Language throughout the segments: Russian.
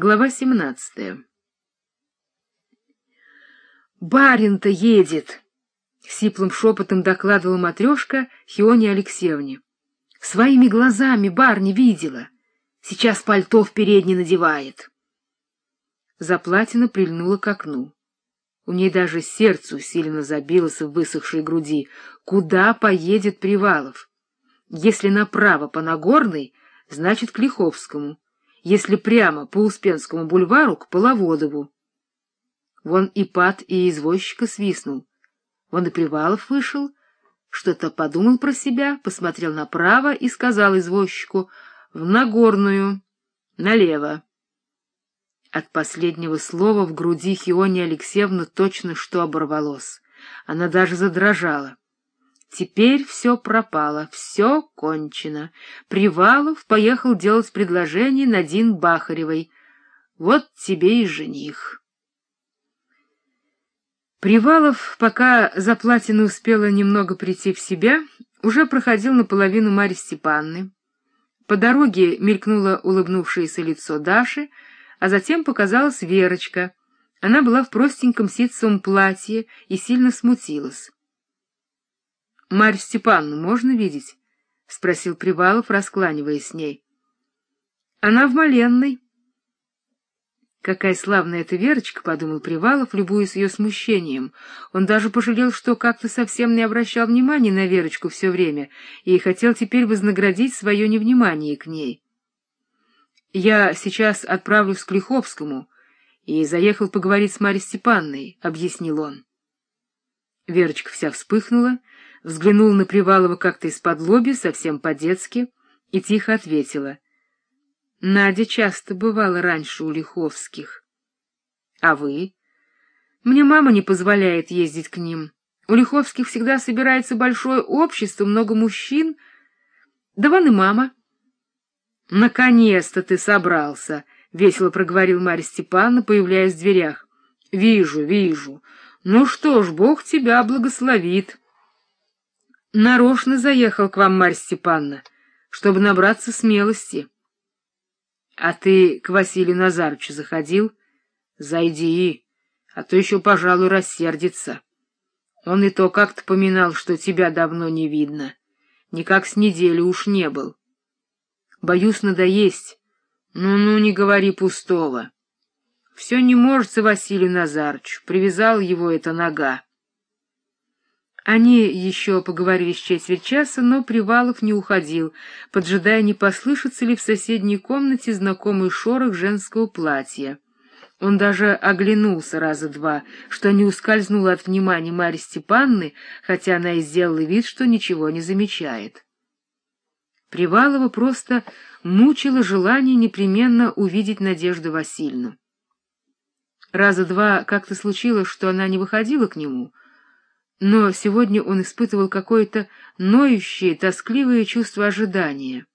Глава семнадцатая «Барин-то едет!» — сиплым шепотом докладывала матрешка Хионе Алексеевне. «Своими глазами бар не видела. Сейчас пальто в передней надевает». Заплатина прильнула к окну. У ней даже сердце усиленно забилось в высохшей груди. Куда поедет Привалов? Если направо по Нагорной, значит, к Лиховскому если прямо по Успенскому бульвару к Половодову. Вон и пад, и извозчика свистнул. Вон и Привалов вышел, что-то подумал про себя, посмотрел направо и сказал извозчику «в Нагорную, налево». От последнего слова в груди Хиони Алексеевна точно что оборвалось. Она даже задрожала. Теперь все пропало, все кончено. Привалов поехал делать предложение Надин Бахаревой. Вот тебе и жених. Привалов, пока Заплатина успела немного прийти в себя, уже проходил наполовину Марьи Степанны. По дороге мелькнуло улыбнувшееся лицо Даши, а затем показалась Верочка. Она была в простеньком ситцевом платье и сильно смутилась. — Марь Степановну можно видеть? — спросил Привалов, раскланиваясь с ней. — Она в Маленной. — Какая славная эта Верочка, — подумал Привалов, любуясь ее смущением. Он даже пожалел, что как-то совсем не обращал внимания на Верочку все время и хотел теперь вознаградить свое невнимание к ней. — Я сейчас отправлюсь к Лиховскому и заехал поговорить с Марьей Степанной, — объяснил он. Верочка вся вспыхнула, взглянула на Привалова как-то из-под лоби, совсем по-детски, и тихо ответила. Надя часто бывала раньше у Лиховских. — А вы? — Мне мама не позволяет ездить к ним. У Лиховских всегда собирается большое общество, много мужчин. Да вон и мама. — Наконец-то ты собрался, — весело проговорил Марья Степановна, появляясь в дверях. — Вижу, вижу. Ну что ж, Бог тебя благословит. Нарочно заехал к вам, Марья Степановна, чтобы набраться смелости. А ты к Василию Назарычу заходил? Зайди, а то еще, пожалуй, рассердится. Он и то как-то поминал, что тебя давно не видно. Никак с недели уж не был. Боюсь надоесть. Ну-ну, не говори пустого. Все не может Василию Назарычу, привязал его эта нога. Они еще поговорили с четверть часа, но Привалов не уходил, поджидая, не послышится ли в соседней комнате знакомый шорох женского платья. Он даже оглянулся раза два, что не ускользнуло от внимания Марьи Степанны, хотя она и сделала вид, что ничего не замечает. Привалова просто мучило желание непременно увидеть Надежду Васильевну. Раза два как-то случилось, что она не выходила к нему, но сегодня он испытывал какое-то ноющее, тоскливое чувство ожидания.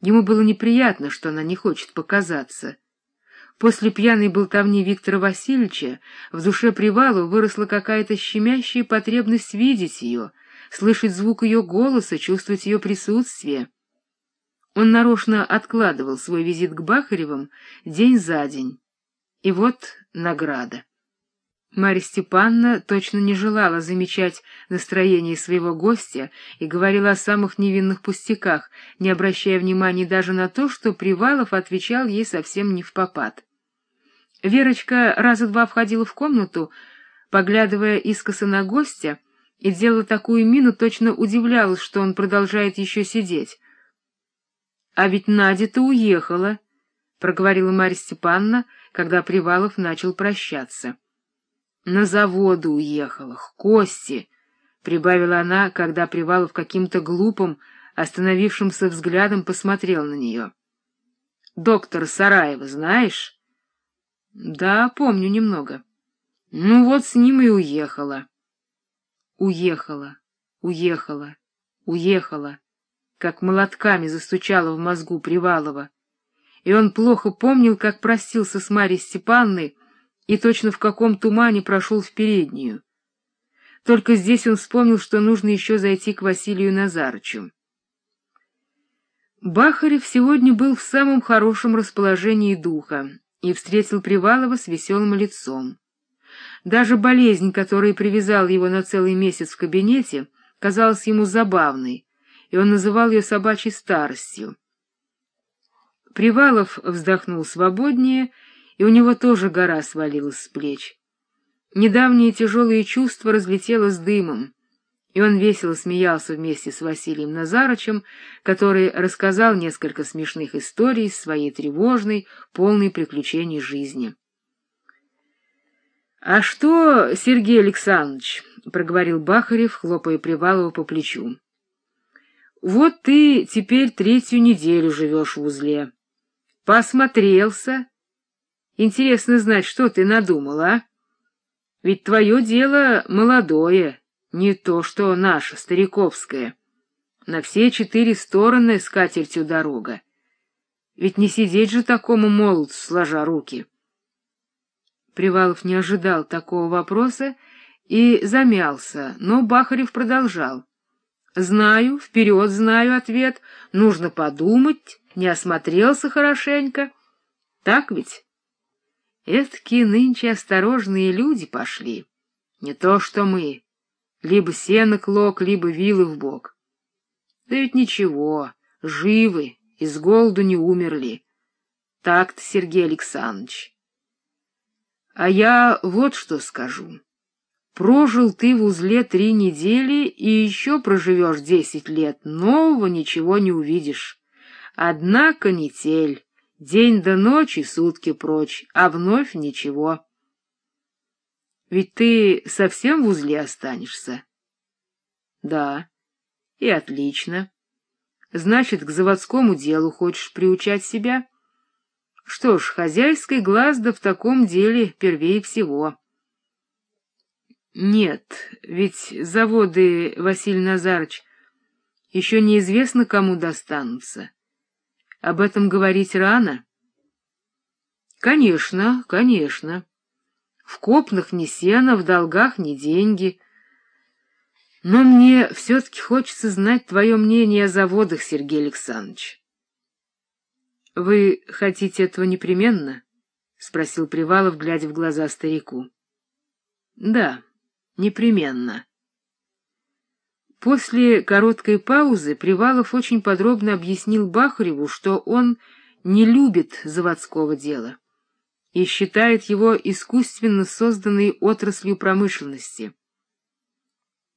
Ему было неприятно, что она не хочет показаться. После пьяной болтовни Виктора Васильевича в душе Привалу выросла какая-то щемящая потребность видеть ее, слышать звук ее голоса, чувствовать ее присутствие. Он нарочно откладывал свой визит к Бахаревым день за день. И вот награда. Марья Степановна точно не желала замечать настроение своего гостя и говорила о самых невинных пустяках, не обращая внимания даже на то, что Привалов отвечал ей совсем не в попад. Верочка раза два входила в комнату, поглядывая искоса на гостя, и делала такую мину, точно удивлялась, что он продолжает еще сидеть. — А ведь Надя-то уехала, — проговорила Марья Степановна, когда Привалов начал прощаться. — На заводы уехала, к Косте, — прибавила она, когда Привалов каким-то глупым, остановившимся взглядом посмотрел на нее. — Доктор Сараева знаешь? — Да, помню немного. — Ну вот с ним и уехала. Уехала, уехала, уехала, как молотками застучала в мозгу Привалова и он плохо помнил, как простился с Марьей Степанной и точно в каком тумане прошел в переднюю. Только здесь он вспомнил, что нужно еще зайти к Василию Назарычу. Бахарев сегодня был в самом хорошем расположении духа. и встретил Привалова с веселым лицом. Даже болезнь, которая привязала его на целый месяц в кабинете, казалась ему забавной, и он называл ее собачьей старостью. Привалов вздохнул свободнее, и у него тоже гора свалилась с плеч. Недавнее тяжелое чувство разлетелось дымом, и он весело смеялся вместе с Василием Назарычем, который рассказал несколько смешных историй своей тревожной, полной приключений жизни. — А что, Сергей Александрович, — проговорил Бахарев, хлопая Привалова по плечу, — вот ты теперь третью неделю живешь в узле. Посмотрелся. Интересно знать, что ты надумал, а? Ведь твое дело молодое, не то что наше, стариковское. На все четыре стороны с катертью дорога. Ведь не сидеть же такому молодцу, сложа руки. Привалов не ожидал такого вопроса и замялся, но Бахарев продолжал. Знаю, вперед знаю ответ, нужно подумать, не осмотрелся хорошенько. Так ведь? Эдакие нынче осторожные люди пошли. Не то что мы. Либо сено клок, либо вилы в бок. Да ведь ничего, живы, из голоду не умерли. Так-то, Сергей Александрович. А я вот что скажу. Прожил ты в узле три недели и еще проживешь десять лет, нового ничего не увидишь. Одна канитель. День до ночи, сутки прочь, а вновь ничего. Ведь ты совсем в узле останешься? Да. И отлично. Значит, к заводскому делу хочешь приучать себя? Что ж, хозяйский глаз да в таком деле первее всего. Нет, ведь заводы, Василий Назарович, еще неизвестно, кому достанутся. Об этом говорить рано? Конечно, конечно. В копнах ни сена, в долгах ни деньги. Но мне все-таки хочется знать твое мнение о заводах, Сергей Александрович. — Вы хотите этого непременно? — спросил Привалов, глядя в глаза старику. — Да, непременно. После короткой паузы Привалов очень подробно объяснил Бахареву, что он не любит заводского дела и считает его искусственно созданной отраслью промышленности.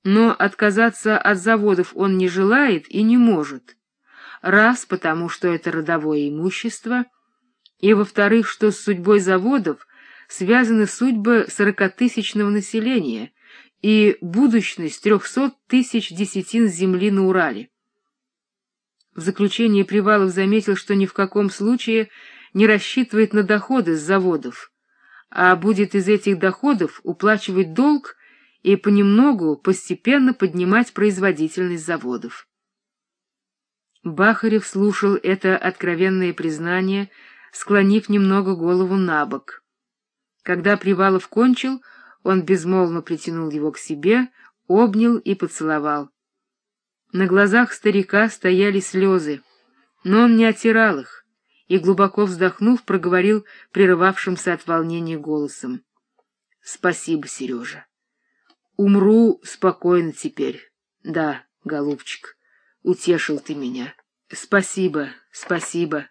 Но отказаться от заводов он не желает и не может. Раз, потому что это родовое имущество, и, во-вторых, что с судьбой заводов связаны судьбы сорокатысячного населения — и будущность трехсот тысяч десятин земли на Урале. В заключение Привалов заметил, что ни в каком случае не рассчитывает на доходы с заводов, а будет из этих доходов уплачивать долг и понемногу, постепенно поднимать производительность заводов. Бахарев слушал это откровенное признание, склонив немного голову на бок. Когда Привалов кончил, он безмолвно притянул его к себе, обнял и поцеловал. На глазах старика стояли слезы, но он не отирал их и, глубоко вздохнув, проговорил прерывавшимся от волнения голосом. — Спасибо, Сережа. Умру спокойно теперь. Да, голубчик, утешил ты меня. Спасибо, спасибо.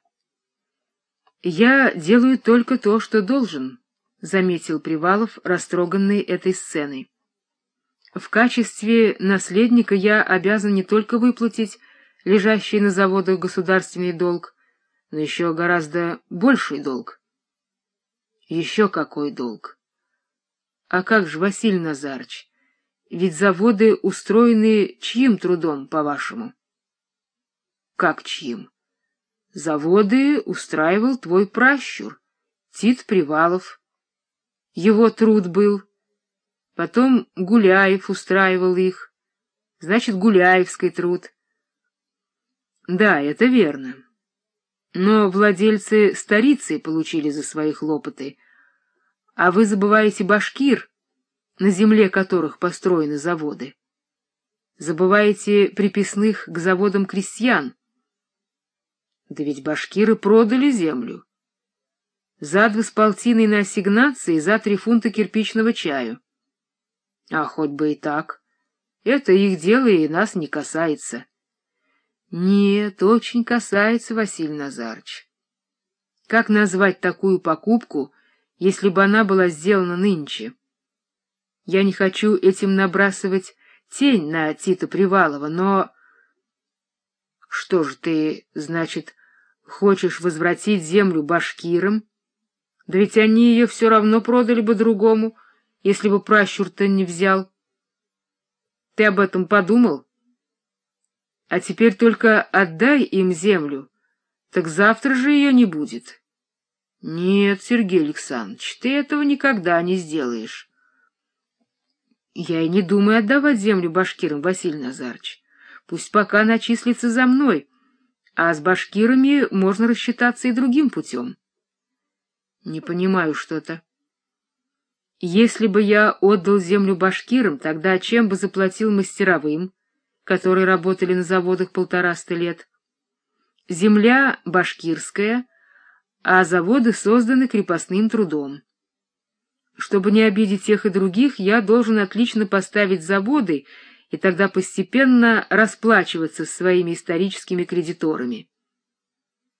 Я делаю только то, что должен, — заметил Привалов, растроганный этой сценой. «В качестве наследника я обязан не только выплатить лежащий на заводах государственный долг, но еще гораздо больший долг». «Еще какой долг?» «А как же, Василий Назарыч, ведь заводы устроены чьим трудом, по-вашему?» «Как чьим?» «Заводы устраивал твой пращур, Тит Привалов». Его труд был. Потом Гуляев устраивал их. Значит, Гуляевский труд. Да, это верно. Но владельцы старицы получили за свои хлопоты. А вы забываете башкир, на земле которых построены заводы. Забываете приписных к заводам крестьян. Да ведь башкиры продали землю. За два с полтиной на ассигнации за три фунта кирпичного чаю. А хоть бы и так. Это их дело и нас не касается. Нет, очень касается, Василий Назарыч. Как назвать такую покупку, если бы она была сделана нынче? Я не хочу этим набрасывать тень на Тита Привалова, но... Что же ты, значит, хочешь возвратить землю башкирам? Да ведь они ее все равно продали бы другому, если бы пращур-то не взял. Ты об этом подумал? А теперь только отдай им землю, так завтра же ее не будет. Нет, Сергей Александрович, ты этого никогда не сделаешь. Я и не думаю отдавать землю башкирам, Василий Назарович. Пусть пока начислится за мной, а с башкирами можно рассчитаться и другим путем. Не понимаю что-то. Если бы я отдал землю башкирам, тогда чем бы заплатил мастеровым, которые работали на заводах полтораста лет? Земля башкирская, а заводы созданы крепостным трудом. Чтобы не обидеть тех и других, я должен отлично поставить заводы и тогда постепенно расплачиваться с своими историческими кредиторами.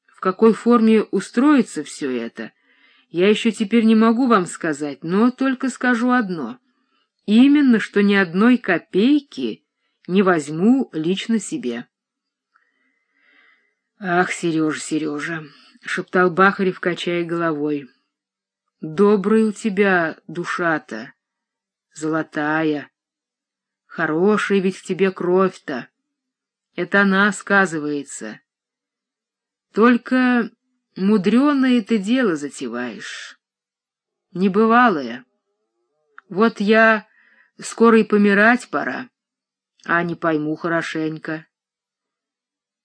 В какой форме устроится все это, я еще теперь не могу вам сказать, но только скажу одно. Именно, что ни одной копейки не возьму лично себе. «Ах, Сережа, Сережа!» — шептал Бахарев, качая головой. «Добрая у тебя душа-то, золотая. Хорошая ведь в тебе кровь-то. Это она сказывается. Только Мудреное ты дело затеваешь. Небывалое. Вот я скоро и помирать пора, а не пойму хорошенько.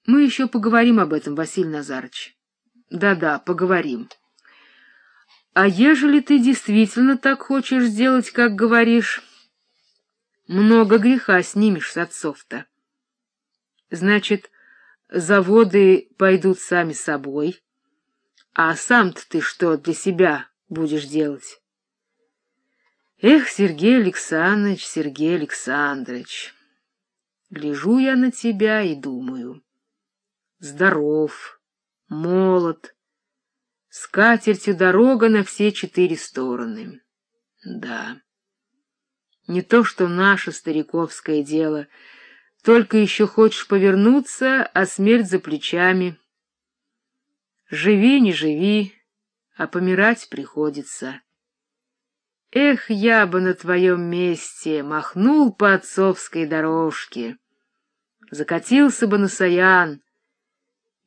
Мы еще поговорим об этом, Василий Назарович. Да-да, поговорим. А ежели ты действительно так хочешь сделать, как говоришь, много греха снимешь с отцов-то. Значит, заводы пойдут сами собой, а сам-то ты что для себя будешь делать? Эх, Сергей Александрович, Сергей Александрович, гляжу я на тебя и думаю. Здоров, молод, с катертью дорога на все четыре стороны. Да, не то что наше стариковское дело, только еще хочешь повернуться, а смерть за плечами — Живи, не живи, а помирать приходится. Эх, я бы на твоем месте махнул по отцовской дорожке, закатился бы на Саян,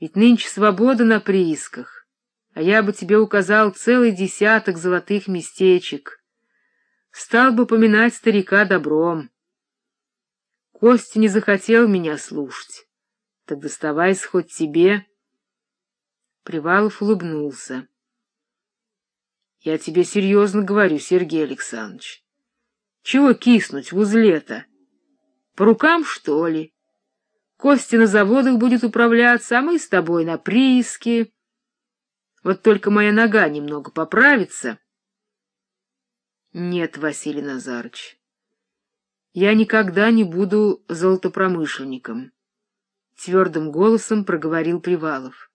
ведь нынче свобода на приисках, а я бы тебе указал целый десяток золотых местечек, стал бы поминать старика добром. Костя не захотел меня слушать, так доставайся хоть тебе. Привалов улыбнулся. — Я тебе серьезно говорю, Сергей Александрович. Чего киснуть в узле-то? По рукам, что ли? Костя на заводах будет управляться, а мы с тобой на прииске. Вот только моя нога немного поправится. Нет, Василий Назарович, я никогда не буду золотопромышленником, — твердым голосом проговорил Привалов.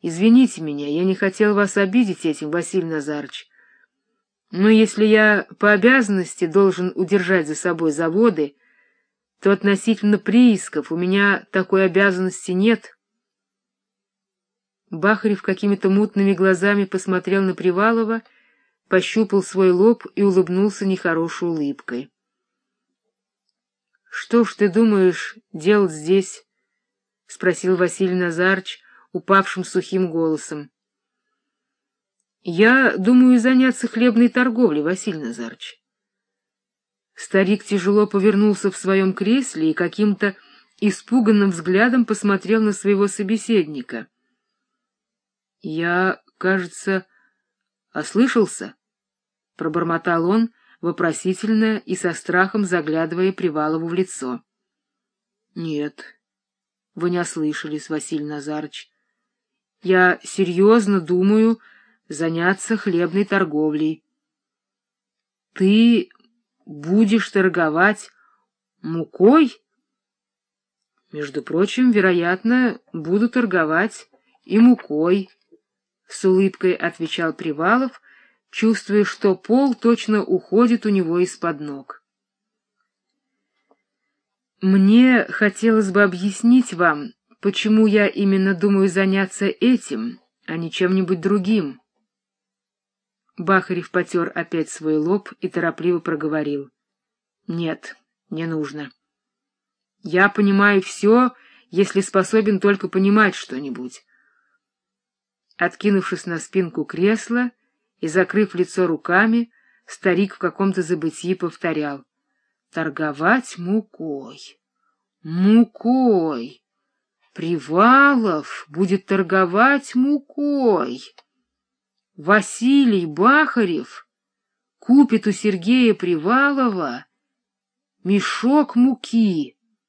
Извините меня, я не хотел вас обидеть этим, Василий Назарович. Но если я по обязанности должен удержать за собой заводы, то относительно приисков у меня такой обязанности нет. Бахарев какими-то мутными глазами посмотрел на Привалова, пощупал свой лоб и улыбнулся нехорошей улыбкой. — Что ж ты думаешь делать здесь? — спросил Василий Назарыч, упавшим сухим голосом. — Я думаю заняться хлебной торговлей, Василий Назарович. Старик тяжело повернулся в своем кресле и каким-то испуганным взглядом посмотрел на своего собеседника. — Я, кажется, ослышался, — пробормотал он, вопросительно и со страхом заглядывая Привалову в лицо. — Нет, вы не ослышались, Василий Назарович. Я серьезно думаю заняться хлебной торговлей. Ты будешь торговать мукой? Между прочим, вероятно, буду торговать и мукой, — с улыбкой отвечал Привалов, чувствуя, что пол точно уходит у него из-под ног. Мне хотелось бы объяснить вам, почему я именно думаю заняться этим, а не чем-нибудь другим. Бахарев потер опять свой лоб и торопливо проговорил. — Нет, не нужно. Я понимаю все, если способен только понимать что-нибудь. Откинувшись на спинку кресла и закрыв лицо руками, старик в каком-то забытии повторял. — Торговать мукой. Мукой. Привалов будет торговать мукой. Василий Бахарев купит у Сергея Привалова мешок муки.